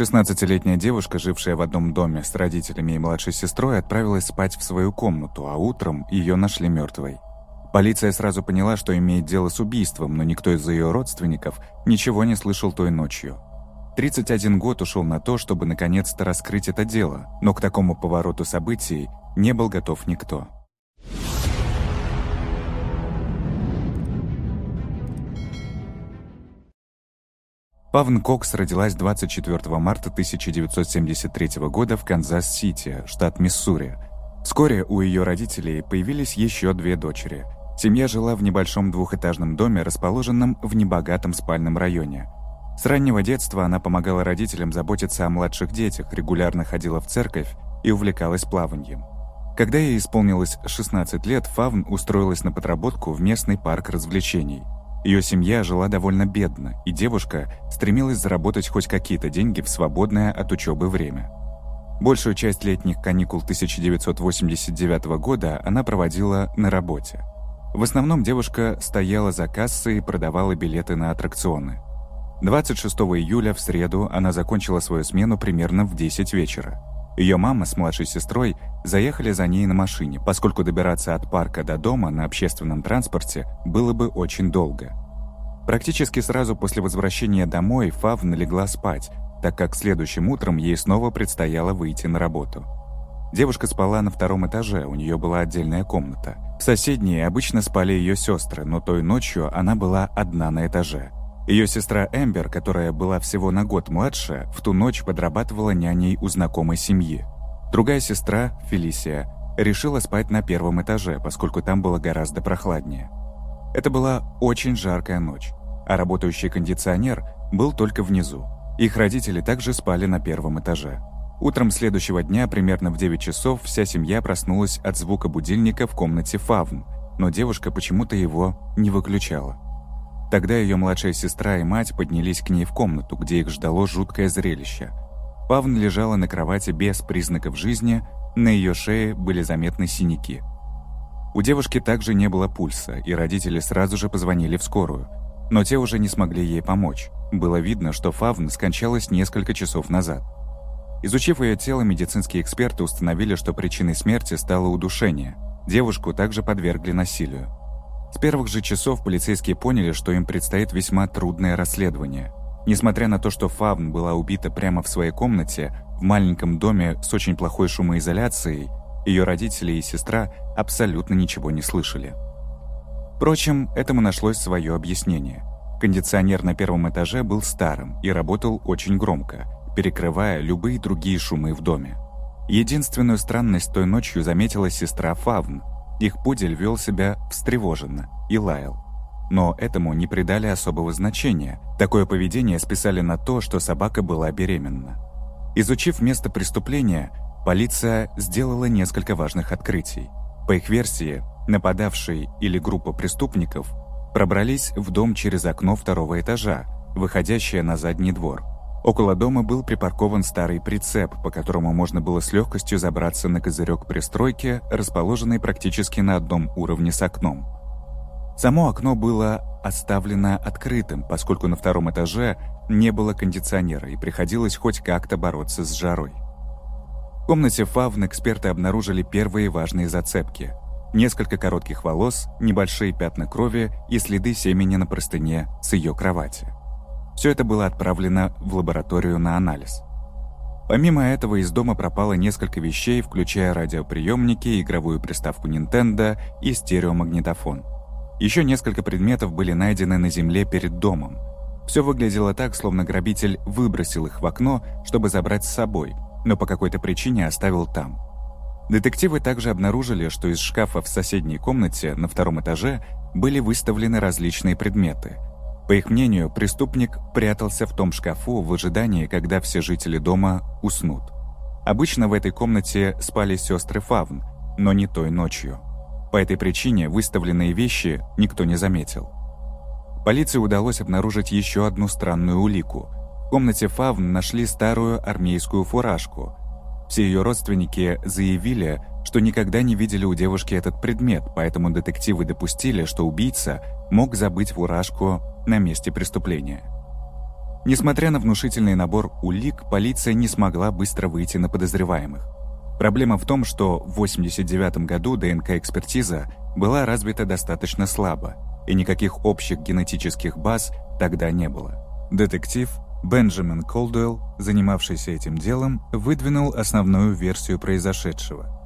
16-летняя девушка, жившая в одном доме с родителями и младшей сестрой, отправилась спать в свою комнату, а утром ее нашли мертвой. Полиция сразу поняла, что имеет дело с убийством, но никто из ее родственников ничего не слышал той ночью. 31 год ушел на то, чтобы наконец-то раскрыть это дело, но к такому повороту событий не был готов никто. Фавн Кокс родилась 24 марта 1973 года в Канзас-Сити, штат Миссури. Вскоре у ее родителей появились еще две дочери. Семья жила в небольшом двухэтажном доме, расположенном в небогатом спальном районе. С раннего детства она помогала родителям заботиться о младших детях, регулярно ходила в церковь и увлекалась плаванием. Когда ей исполнилось 16 лет, Фавн устроилась на подработку в местный парк развлечений – ее семья жила довольно бедно, и девушка стремилась заработать хоть какие-то деньги в свободное от учебы время. Большую часть летних каникул 1989 года она проводила на работе. В основном девушка стояла за кассой и продавала билеты на аттракционы. 26 июля в среду она закончила свою смену примерно в 10 вечера. Ее мама с младшей сестрой заехали за ней на машине, поскольку добираться от парка до дома на общественном транспорте было бы очень долго. Практически сразу после возвращения домой Фавн легла спать, так как следующим утром ей снова предстояло выйти на работу. Девушка спала на втором этаже, у нее была отдельная комната. В соседней обычно спали ее сестры, но той ночью она была одна на этаже. Ее сестра Эмбер, которая была всего на год младше, в ту ночь подрабатывала няней у знакомой семьи. Другая сестра, Фелисия, решила спать на первом этаже, поскольку там было гораздо прохладнее. Это была очень жаркая ночь, а работающий кондиционер был только внизу. Их родители также спали на первом этаже. Утром следующего дня, примерно в 9 часов, вся семья проснулась от звука будильника в комнате Фавн, но девушка почему-то его не выключала. Тогда ее младшая сестра и мать поднялись к ней в комнату, где их ждало жуткое зрелище. Павн лежала на кровати без признаков жизни, на ее шее были заметны синяки. У девушки также не было пульса, и родители сразу же позвонили в скорую. Но те уже не смогли ей помочь. Было видно, что Фавн скончалась несколько часов назад. Изучив ее тело, медицинские эксперты установили, что причиной смерти стало удушение. Девушку также подвергли насилию. С первых же часов полицейские поняли, что им предстоит весьма трудное расследование. Несмотря на то, что Фавн была убита прямо в своей комнате, в маленьком доме с очень плохой шумоизоляцией, ее родители и сестра абсолютно ничего не слышали. Впрочем, этому нашлось свое объяснение. Кондиционер на первом этаже был старым и работал очень громко, перекрывая любые другие шумы в доме. Единственную странность той ночью заметила сестра Фавн, их пудель вел себя встревоженно и лаял. Но этому не придали особого значения. Такое поведение списали на то, что собака была беременна. Изучив место преступления, полиция сделала несколько важных открытий. По их версии, нападавший или группа преступников пробрались в дом через окно второго этажа, выходящее на задний двор. Около дома был припаркован старый прицеп, по которому можно было с легкостью забраться на козырек пристройки, расположенной практически на одном уровне с окном. Само окно было оставлено открытым, поскольку на втором этаже не было кондиционера и приходилось хоть как-то бороться с жарой. В комнате Фавн эксперты обнаружили первые важные зацепки. Несколько коротких волос, небольшие пятна крови и следы семени на простыне с ее кровати. Все это было отправлено в лабораторию на анализ. Помимо этого, из дома пропало несколько вещей, включая радиоприемники, игровую приставку Nintendo и стереомагнитофон. Еще несколько предметов были найдены на земле перед домом. Все выглядело так, словно грабитель выбросил их в окно, чтобы забрать с собой, но по какой-то причине оставил там. Детективы также обнаружили, что из шкафа в соседней комнате на втором этаже были выставлены различные предметы – по их мнению, преступник прятался в том шкафу в ожидании, когда все жители дома уснут. Обычно в этой комнате спали сестры Фавн, но не той ночью. По этой причине выставленные вещи никто не заметил. Полиции удалось обнаружить еще одну странную улику. В комнате Фавн нашли старую армейскую фуражку. Все ее родственники заявили, что никогда не видели у девушки этот предмет, поэтому детективы допустили, что убийца мог забыть фуражку на месте преступления. Несмотря на внушительный набор улик, полиция не смогла быстро выйти на подозреваемых. Проблема в том, что в 1989 году ДНК-экспертиза была развита достаточно слабо, и никаких общих генетических баз тогда не было. Детектив Бенджамин Колдуэлл, занимавшийся этим делом, выдвинул основную версию произошедшего.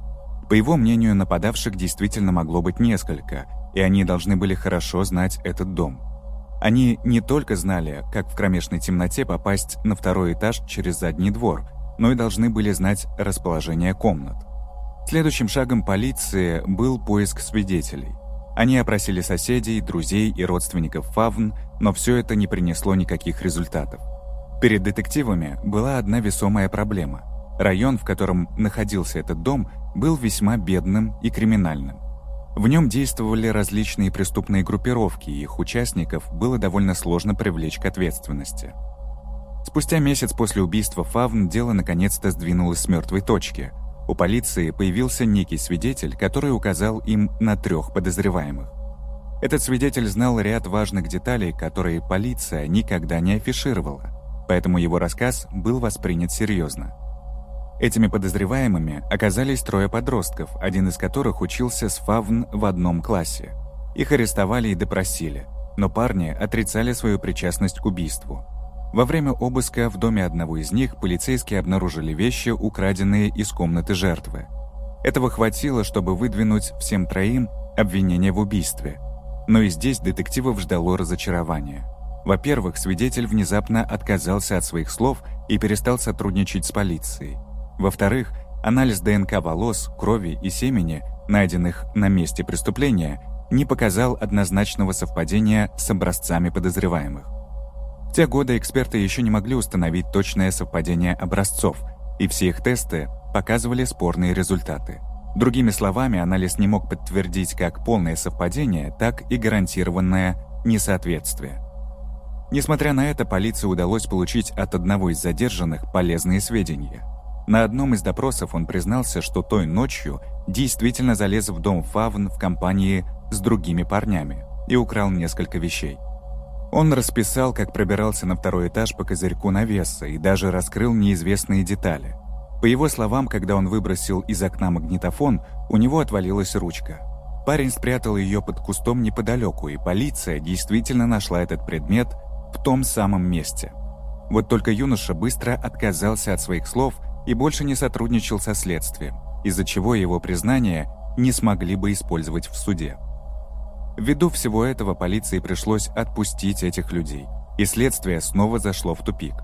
По его мнению, нападавших действительно могло быть несколько, и они должны были хорошо знать этот дом. Они не только знали, как в кромешной темноте попасть на второй этаж через задний двор, но и должны были знать расположение комнат. Следующим шагом полиции был поиск свидетелей. Они опросили соседей, друзей и родственников Фавн, но все это не принесло никаких результатов. Перед детективами была одна весомая проблема. Район, в котором находился этот дом, был весьма бедным и криминальным. В нем действовали различные преступные группировки, и их участников было довольно сложно привлечь к ответственности. Спустя месяц после убийства Фавн дело наконец-то сдвинулось с мертвой точки. У полиции появился некий свидетель, который указал им на трех подозреваемых. Этот свидетель знал ряд важных деталей, которые полиция никогда не афишировала, поэтому его рассказ был воспринят серьезно. Этими подозреваемыми оказались трое подростков, один из которых учился с Фавн в одном классе. Их арестовали и допросили, но парни отрицали свою причастность к убийству. Во время обыска в доме одного из них полицейские обнаружили вещи, украденные из комнаты жертвы. Этого хватило, чтобы выдвинуть всем троим обвинение в убийстве. Но и здесь детективов ждало разочарование. Во-первых, свидетель внезапно отказался от своих слов и перестал сотрудничать с полицией. Во-вторых, анализ ДНК волос, крови и семени, найденных на месте преступления, не показал однозначного совпадения с образцами подозреваемых те годы эксперты еще не могли установить точное совпадение образцов, и все их тесты показывали спорные результаты. Другими словами, анализ не мог подтвердить как полное совпадение, так и гарантированное несоответствие. Несмотря на это, полиции удалось получить от одного из задержанных полезные сведения. На одном из допросов он признался, что той ночью действительно залез в дом Фавн в компании с другими парнями и украл несколько вещей. Он расписал, как пробирался на второй этаж по козырьку навеса и даже раскрыл неизвестные детали. По его словам, когда он выбросил из окна магнитофон, у него отвалилась ручка. Парень спрятал ее под кустом неподалеку, и полиция действительно нашла этот предмет в том самом месте. Вот только юноша быстро отказался от своих слов и больше не сотрудничал со следствием, из-за чего его признание не смогли бы использовать в суде. Ввиду всего этого полиции пришлось отпустить этих людей, и следствие снова зашло в тупик.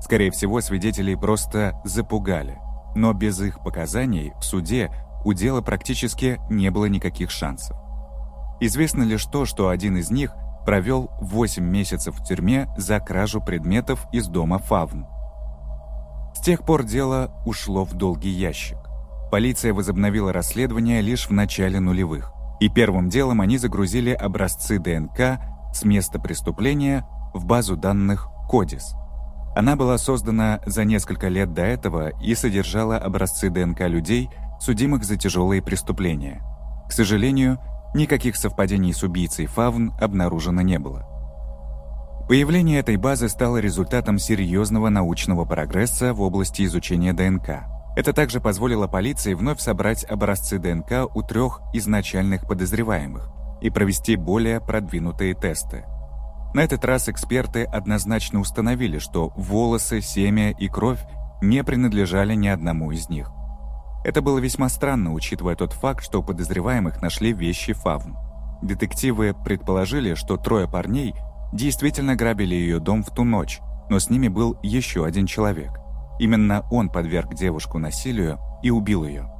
Скорее всего, свидетелей просто запугали, но без их показаний в суде у дела практически не было никаких шансов. Известно лишь то, что один из них провел 8 месяцев в тюрьме за кражу предметов из дома Фавн. С тех пор дело ушло в долгий ящик. Полиция возобновила расследование лишь в начале нулевых. И первым делом они загрузили образцы ДНК с места преступления в базу данных CODIS. Она была создана за несколько лет до этого и содержала образцы ДНК людей, судимых за тяжелые преступления. К сожалению, никаких совпадений с убийцей Фавн обнаружено не было. Появление этой базы стало результатом серьезного научного прогресса в области изучения ДНК. Это также позволило полиции вновь собрать образцы ДНК у трех изначальных подозреваемых и провести более продвинутые тесты. На этот раз эксперты однозначно установили, что волосы, семя и кровь не принадлежали ни одному из них. Это было весьма странно, учитывая тот факт, что у подозреваемых нашли вещи Фавн. Детективы предположили, что трое парней действительно грабили ее дом в ту ночь, но с ними был еще один человек. Именно он подверг девушку насилию и убил ее.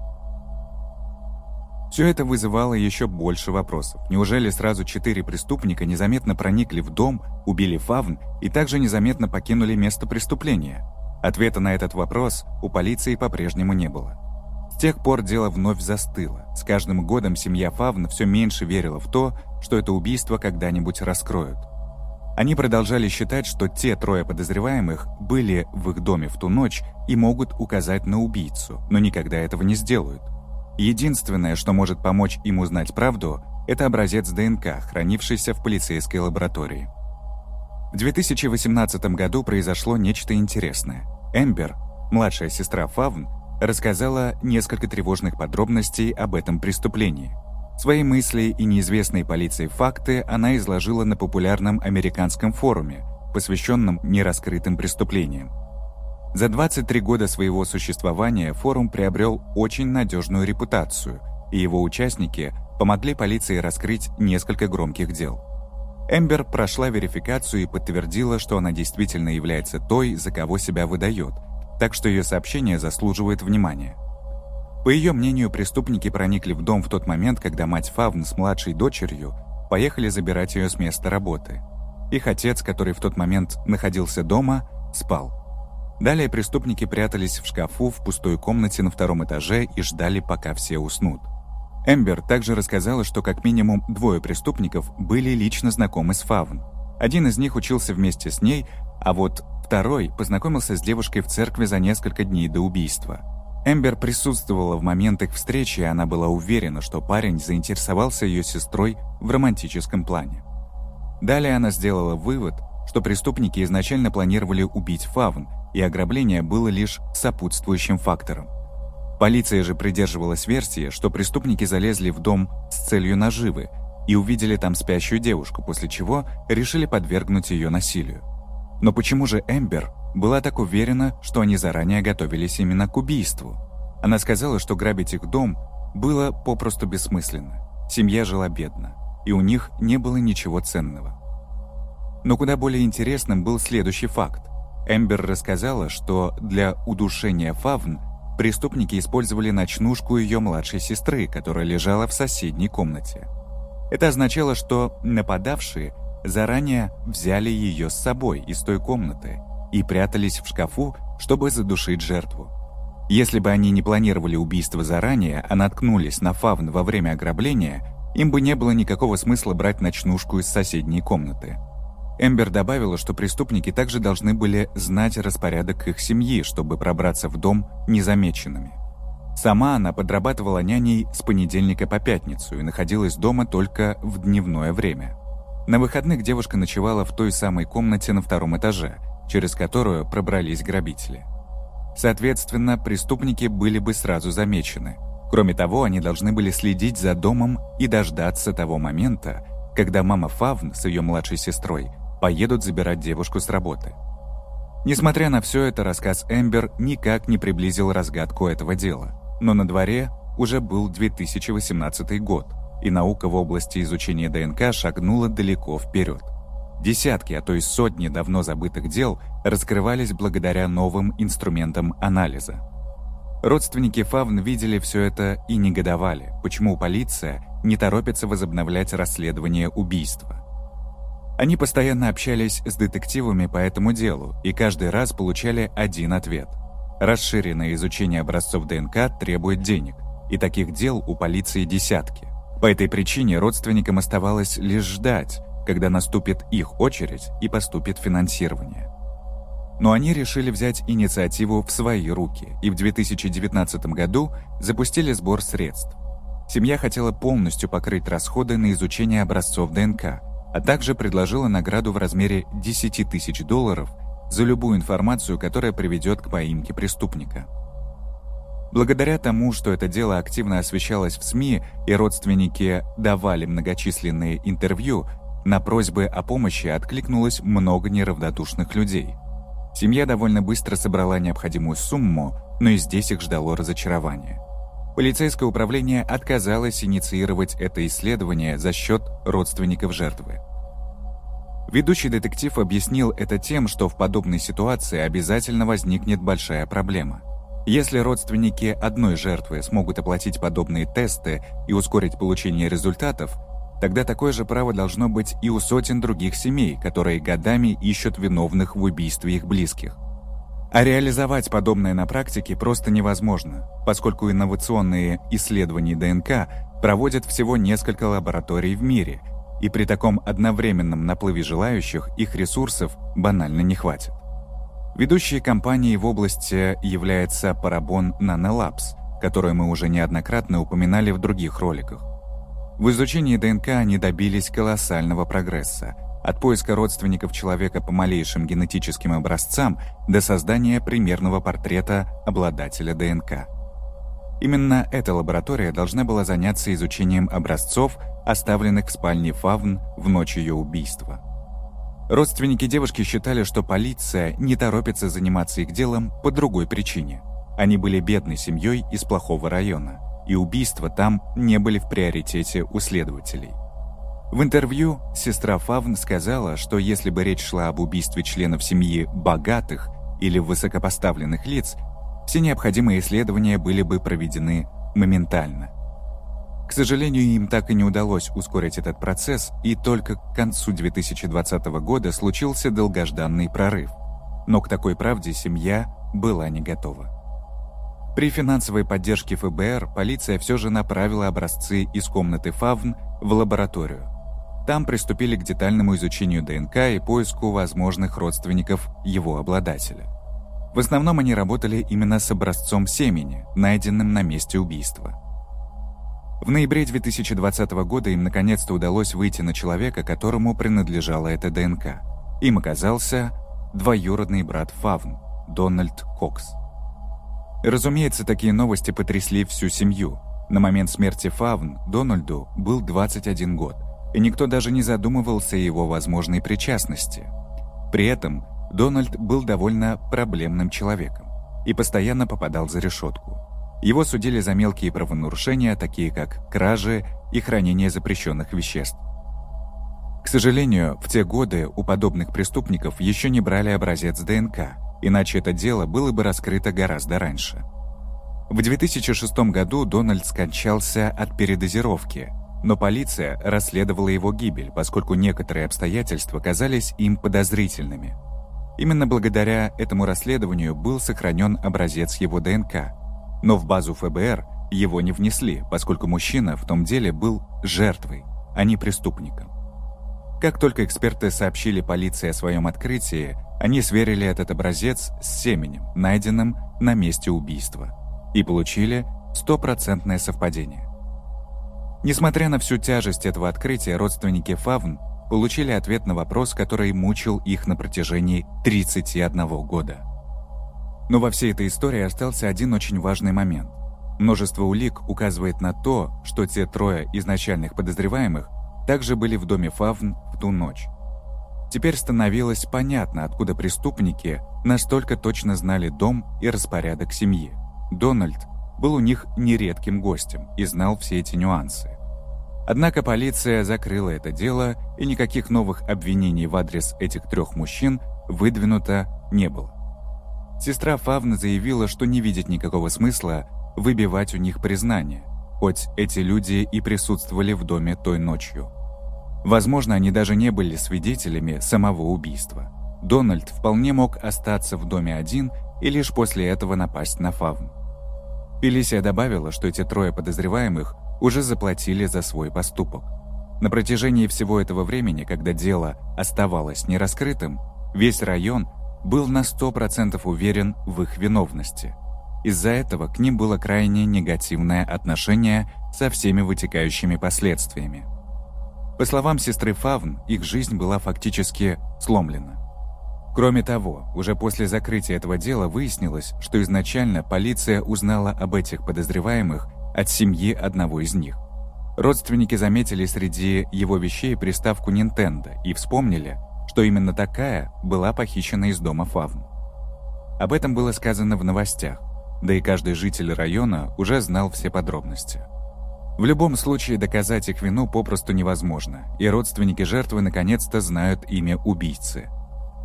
Все это вызывало еще больше вопросов. Неужели сразу четыре преступника незаметно проникли в дом, убили Фавн и также незаметно покинули место преступления? Ответа на этот вопрос у полиции по-прежнему не было. С тех пор дело вновь застыло. С каждым годом семья Фавн все меньше верила в то, что это убийство когда-нибудь раскроют. Они продолжали считать, что те трое подозреваемых были в их доме в ту ночь и могут указать на убийцу, но никогда этого не сделают. Единственное, что может помочь им узнать правду, это образец ДНК, хранившийся в полицейской лаборатории. В 2018 году произошло нечто интересное. Эмбер, младшая сестра Фавн, рассказала несколько тревожных подробностей об этом преступлении. Свои мысли и неизвестные полиции факты она изложила на популярном американском форуме, посвященном нераскрытым преступлениям. За 23 года своего существования форум приобрел очень надежную репутацию, и его участники помогли полиции раскрыть несколько громких дел. Эмбер прошла верификацию и подтвердила, что она действительно является той, за кого себя выдает, так что ее сообщение заслуживает внимания. По ее мнению, преступники проникли в дом в тот момент, когда мать Фавн с младшей дочерью поехали забирать ее с места работы. Их отец, который в тот момент находился дома, спал. Далее преступники прятались в шкафу в пустой комнате на втором этаже и ждали, пока все уснут. Эмбер также рассказала, что как минимум двое преступников были лично знакомы с Фавн. Один из них учился вместе с ней, а вот второй познакомился с девушкой в церкви за несколько дней до убийства. Эмбер присутствовала в момент их встречи, и она была уверена, что парень заинтересовался ее сестрой в романтическом плане. Далее она сделала вывод, что преступники изначально планировали убить Фавн, и ограбление было лишь сопутствующим фактором. Полиция же придерживалась версии, что преступники залезли в дом с целью наживы и увидели там спящую девушку, после чего решили подвергнуть ее насилию. Но почему же Эмбер была так уверена, что они заранее готовились именно к убийству? Она сказала, что грабить их дом было попросту бессмысленно. Семья жила бедно, и у них не было ничего ценного. Но куда более интересным был следующий факт. Эмбер рассказала, что для удушения Фавн преступники использовали ночнушку ее младшей сестры, которая лежала в соседней комнате. Это означало, что нападавшие заранее взяли ее с собой из той комнаты и прятались в шкафу, чтобы задушить жертву. Если бы они не планировали убийство заранее, а наткнулись на фавн во время ограбления, им бы не было никакого смысла брать ночнушку из соседней комнаты. Эмбер добавила, что преступники также должны были знать распорядок их семьи, чтобы пробраться в дом незамеченными. Сама она подрабатывала няней с понедельника по пятницу и находилась дома только в дневное время. На выходных девушка ночевала в той самой комнате на втором этаже, через которую пробрались грабители. Соответственно, преступники были бы сразу замечены. Кроме того, они должны были следить за домом и дождаться того момента, когда мама Фавн с ее младшей сестрой поедут забирать девушку с работы. Несмотря на все это, рассказ Эмбер никак не приблизил разгадку этого дела. Но на дворе уже был 2018 год, и наука в области изучения ДНК шагнула далеко вперед. Десятки, а то и сотни давно забытых дел раскрывались благодаря новым инструментам анализа. Родственники Фавн видели все это и негодовали, почему полиция не торопится возобновлять расследование убийства. Они постоянно общались с детективами по этому делу и каждый раз получали один ответ. Расширенное изучение образцов ДНК требует денег, и таких дел у полиции десятки. По этой причине родственникам оставалось лишь ждать, когда наступит их очередь и поступит финансирование. Но они решили взять инициативу в свои руки и в 2019 году запустили сбор средств. Семья хотела полностью покрыть расходы на изучение образцов ДНК, а также предложила награду в размере 10 тысяч долларов за любую информацию, которая приведет к поимке преступника. Благодаря тому, что это дело активно освещалось в СМИ и родственники давали многочисленные интервью, на просьбы о помощи откликнулось много неравнодушных людей. Семья довольно быстро собрала необходимую сумму, но и здесь их ждало разочарование. Полицейское управление отказалось инициировать это исследование за счет родственников жертвы. Ведущий детектив объяснил это тем, что в подобной ситуации обязательно возникнет большая проблема. Если родственники одной жертвы смогут оплатить подобные тесты и ускорить получение результатов, тогда такое же право должно быть и у сотен других семей, которые годами ищут виновных в убийстве их близких. А реализовать подобное на практике просто невозможно, поскольку инновационные исследования ДНК проводят всего несколько лабораторий в мире, и при таком одновременном наплыве желающих их ресурсов банально не хватит. Ведущей компанией в области является Parabon Nanolabs, которую мы уже неоднократно упоминали в других роликах. В изучении ДНК они добились колоссального прогресса, от поиска родственников человека по малейшим генетическим образцам до создания примерного портрета обладателя ДНК. Именно эта лаборатория должна была заняться изучением образцов, оставленных в спальне Фавн в ночь ее убийства. Родственники девушки считали, что полиция не торопится заниматься их делом по другой причине. Они были бедной семьей из плохого района, и убийства там не были в приоритете у следователей. В интервью сестра Фавн сказала, что если бы речь шла об убийстве членов семьи богатых или высокопоставленных лиц, все необходимые исследования были бы проведены моментально. К сожалению, им так и не удалось ускорить этот процесс, и только к концу 2020 года случился долгожданный прорыв. Но к такой правде семья была не готова. При финансовой поддержке ФБР полиция все же направила образцы из комнаты Фавн в лабораторию. Там приступили к детальному изучению ДНК и поиску возможных родственников его обладателя. В основном они работали именно с образцом семени, найденным на месте убийства. В ноябре 2020 года им наконец-то удалось выйти на человека, которому принадлежала эта ДНК. Им оказался двоюродный брат Фавн, Дональд Кокс. Разумеется, такие новости потрясли всю семью. На момент смерти Фавн Дональду был 21 год, и никто даже не задумывался о его возможной причастности. При этом Дональд был довольно проблемным человеком и постоянно попадал за решетку. Его судили за мелкие правонарушения, такие как кражи и хранение запрещенных веществ. К сожалению, в те годы у подобных преступников еще не брали образец ДНК, иначе это дело было бы раскрыто гораздо раньше. В 2006 году Дональд скончался от передозировки, но полиция расследовала его гибель, поскольку некоторые обстоятельства казались им подозрительными. Именно благодаря этому расследованию был сохранен образец его ДНК. Но в базу ФБР его не внесли, поскольку мужчина в том деле был жертвой, а не преступником. Как только эксперты сообщили полиции о своем открытии, они сверили этот образец с семенем, найденным на месте убийства, и получили стопроцентное совпадение. Несмотря на всю тяжесть этого открытия, родственники Фавн получили ответ на вопрос, который мучил их на протяжении 31 года. Но во всей этой истории остался один очень важный момент. Множество улик указывает на то, что те трое изначальных подозреваемых также были в доме Фавн в ту ночь. Теперь становилось понятно, откуда преступники настолько точно знали дом и распорядок семьи. Дональд был у них нередким гостем и знал все эти нюансы. Однако полиция закрыла это дело, и никаких новых обвинений в адрес этих трех мужчин выдвинуто не было. Сестра Фавна заявила, что не видит никакого смысла выбивать у них признание, хоть эти люди и присутствовали в доме той ночью. Возможно, они даже не были свидетелями самого убийства. Дональд вполне мог остаться в доме один и лишь после этого напасть на Фавн. Фелисия добавила, что эти трое подозреваемых уже заплатили за свой поступок. На протяжении всего этого времени, когда дело оставалось нераскрытым, весь район был на 100% уверен в их виновности. Из-за этого к ним было крайне негативное отношение со всеми вытекающими последствиями. По словам сестры Фавн, их жизнь была фактически сломлена. Кроме того, уже после закрытия этого дела выяснилось, что изначально полиция узнала об этих подозреваемых от семьи одного из них. Родственники заметили среди его вещей приставку Nintendo и вспомнили, что именно такая была похищена из дома Фавн. Об этом было сказано в новостях, да и каждый житель района уже знал все подробности. В любом случае доказать их вину попросту невозможно, и родственники жертвы наконец-то знают имя убийцы.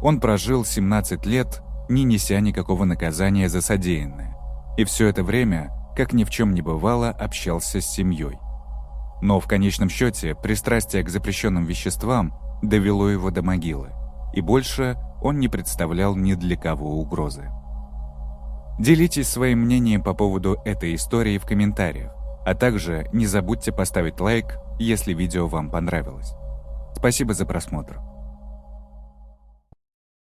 Он прожил 17 лет, не неся никакого наказания за содеянное. И все это время как ни в чем не бывало, общался с семьей. Но в конечном счете пристрастие к запрещенным веществам довело его до могилы, и больше он не представлял ни для кого угрозы. Делитесь своим мнением по поводу этой истории в комментариях, а также не забудьте поставить лайк, если видео вам понравилось. Спасибо за просмотр.